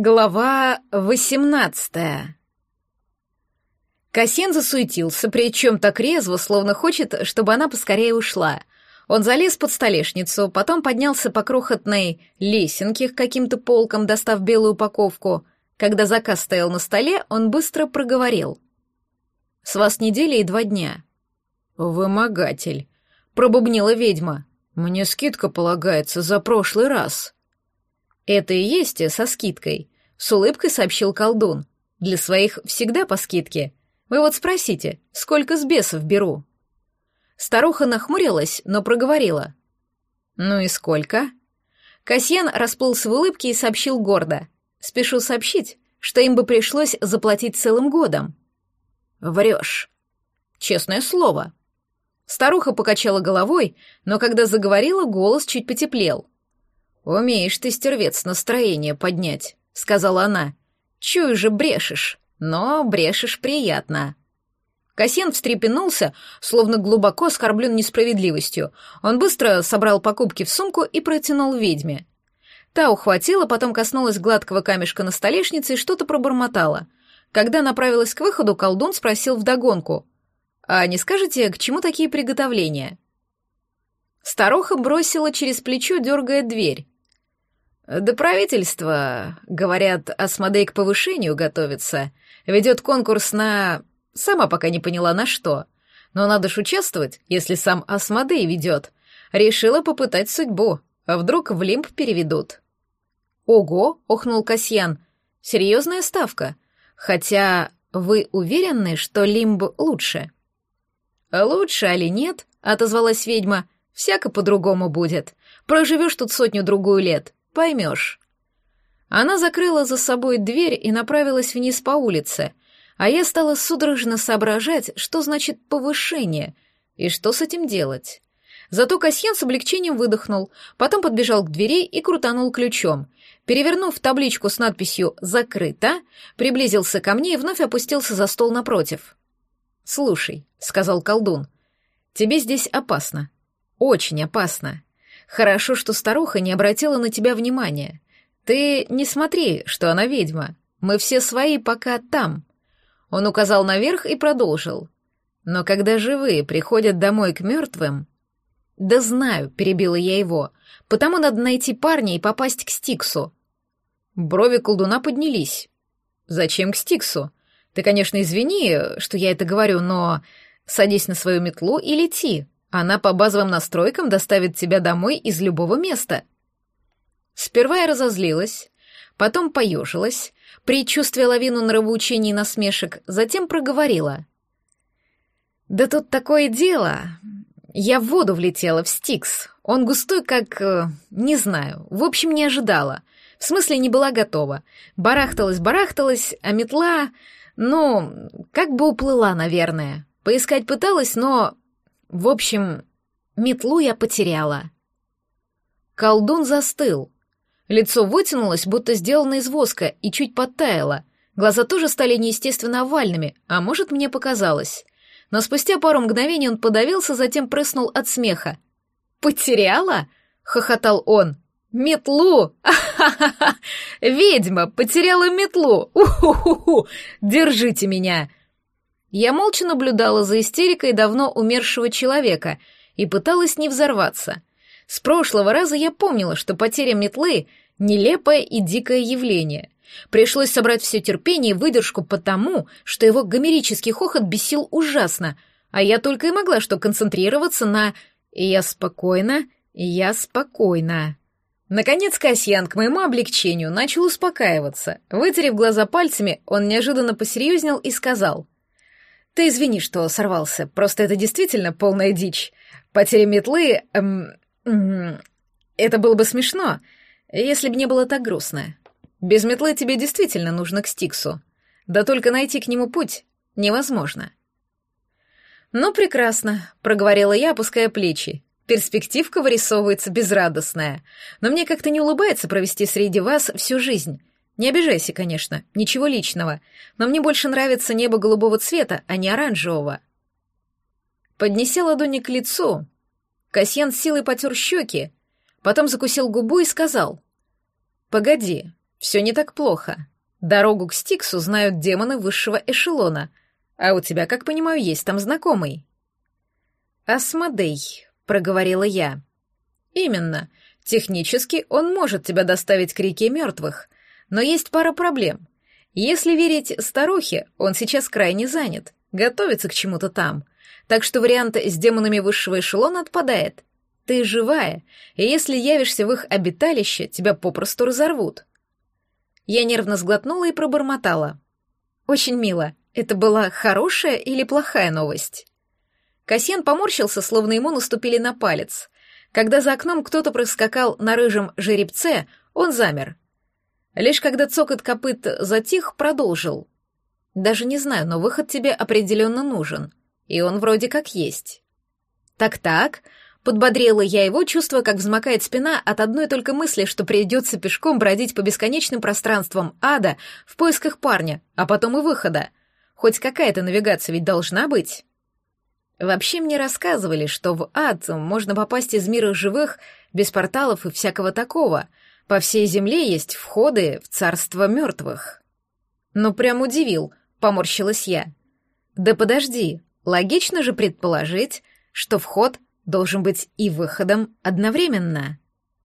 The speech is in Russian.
Глава восемнадцатая Касьян засуетился, причем так резво, словно хочет, чтобы она поскорее ушла. Он залез под столешницу, потом поднялся по крохотной лесенке к каким-то полкам, достав белую упаковку. Когда заказ стоял на столе, он быстро проговорил. «С вас неделя и два дня». «Вымогатель», — пробубнила ведьма. «Мне скидка полагается за прошлый раз». «Это и есть со скидкой», — с улыбкой сообщил колдун. «Для своих всегда по скидке. Вы вот спросите, сколько с бесов беру?» Старуха нахмурилась, но проговорила. «Ну и сколько?» Касьян расплылся в улыбке и сообщил гордо. «Спешу сообщить, что им бы пришлось заплатить целым годом». «Врешь». «Честное слово». Старуха покачала головой, но когда заговорила, голос чуть потеплел. «Умеешь ты, стервец, настроение поднять», — сказала она. «Чую же брешешь, но брешешь приятно». Касьян встрепенулся, словно глубоко оскорблен несправедливостью. Он быстро собрал покупки в сумку и протянул ведьме. Та ухватила, потом коснулась гладкого камешка на столешнице и что-то пробормотала. Когда направилась к выходу, колдун спросил вдогонку. «А не скажете, к чему такие приготовления?» Старуха бросила через плечо, дергая дверь. «Да правительство, говорят, Асмодей к повышению готовится. Ведет конкурс на... Сама пока не поняла на что. Но надо ж участвовать, если сам Асмодей ведет. Решила попытать судьбу. А вдруг в Лимб переведут?» «Ого!» — охнул Касьян. «Серьезная ставка. Хотя вы уверены, что Лимб лучше?» «Лучше, али нет?» — отозвалась ведьма. «Всяко по-другому будет. Проживешь тут сотню-другую лет. Поймешь. Она закрыла за собой дверь и направилась вниз по улице, а я стала судорожно соображать, что значит повышение и что с этим делать. Зато Касьян с облегчением выдохнул, потом подбежал к двери и крутанул ключом. Перевернув табличку с надписью «Закрыто», приблизился ко мне и вновь опустился за стол напротив. «Слушай», — сказал колдун, — «тебе здесь опасно. Очень опасно. Хорошо, что старуха не обратила на тебя внимания. Ты не смотри, что она ведьма. Мы все свои пока там. Он указал наверх и продолжил. Но когда живые приходят домой к мертвым... Да знаю, перебила я его. Потому надо найти парня и попасть к Стиксу. Брови колдуна поднялись. Зачем к Стиксу? Ты, конечно, извини, что я это говорю, но садись на свою метлу и лети. Она по базовым настройкам доставит тебя домой из любого места. Сперва я разозлилась, потом поежилась, предчувствуя лавину нравоучений и насмешек, затем проговорила. «Да тут такое дело. Я в воду влетела, в Стикс. Он густой, как... Э, не знаю. В общем, не ожидала. В смысле, не была готова. Барахталась-барахталась, а метла... Ну, как бы уплыла, наверное. Поискать пыталась, но в общем, метлу я потеряла. Колдун застыл. Лицо вытянулось, будто сделано из воска, и чуть подтаяло. Глаза тоже стали неестественно овальными, а может, мне показалось. Но спустя пару мгновений он подавился, затем прыснул от смеха. «Потеряла?» — хохотал он. «Метлу! Ха-ха-ха! Ведьма потеряла метлу! У-ху-ху-ху! Держите меня!» Я молча наблюдала за истерикой давно умершего человека и пыталась не взорваться. С прошлого раза я помнила, что потеря метлы — нелепое и дикое явление. Пришлось собрать все терпение и выдержку потому, что его гомерический хохот бесил ужасно, а я только и могла что концентрироваться на «я спокойно, я спокойно». Наконец Касьян, к моему облегчению, начал успокаиваться. Вытерев глаза пальцами, он неожиданно посерьезнел и сказал — ты извини, что сорвался, просто это действительно полная дичь. Потеря метлы... Эм, эм, это было бы смешно, если бы не было так грустно. Без метлы тебе действительно нужно к Стиксу. Да только найти к нему путь невозможно. «Ну, прекрасно», — проговорила я, опуская плечи. Перспективка вырисовывается безрадостная, но мне как-то не улыбается провести среди вас всю жизнь. Не обижайся, конечно, ничего личного, но мне больше нравится небо голубого цвета, а не оранжевого. Поднеся ладони к лицу, Касьян с силой потер щеки, потом закусил губу и сказал, «Погоди, Все не так плохо. Дорогу к Стиксу знают демоны высшего эшелона, а у тебя, как понимаю, есть там знакомый. «Асмодей», — проговорила я. «Именно. Технически он может тебя доставить к реке мертвых, но есть пара проблем. Если верить старухе, он сейчас крайне занят, готовится к чему-то там, так что вариант с демонами высшего эшелона отпадает. Ты живая, и если явишься в их обиталище, тебя попросту разорвут». Я нервно сглотнула и пробормотала. «Очень мило. Это была хорошая или плохая новость?» Касьян поморщился, словно ему наступили на палец. Когда за окном кто-то проскакал на рыжем жеребце, он замер. Лишь когда цокот копыт затих, продолжил. «Даже не знаю, но выход тебе определенно нужен. И он вроде как есть». «Так-так», — подбодрила я его, чувствуя, как взмокает спина от одной только мысли, что придется пешком бродить по бесконечным пространствам ада в поисках парня, а потом и выхода. Хоть какая-то навигация ведь должна быть. Вообще мне рассказывали, что в ад можно попасть из мира живых, без порталов и всякого такого. По всей земле есть входы в царство мертвых. Ну, прям удивил, поморщилась я. Да подожди, логично же предположить, что вход должен быть и выходом одновременно.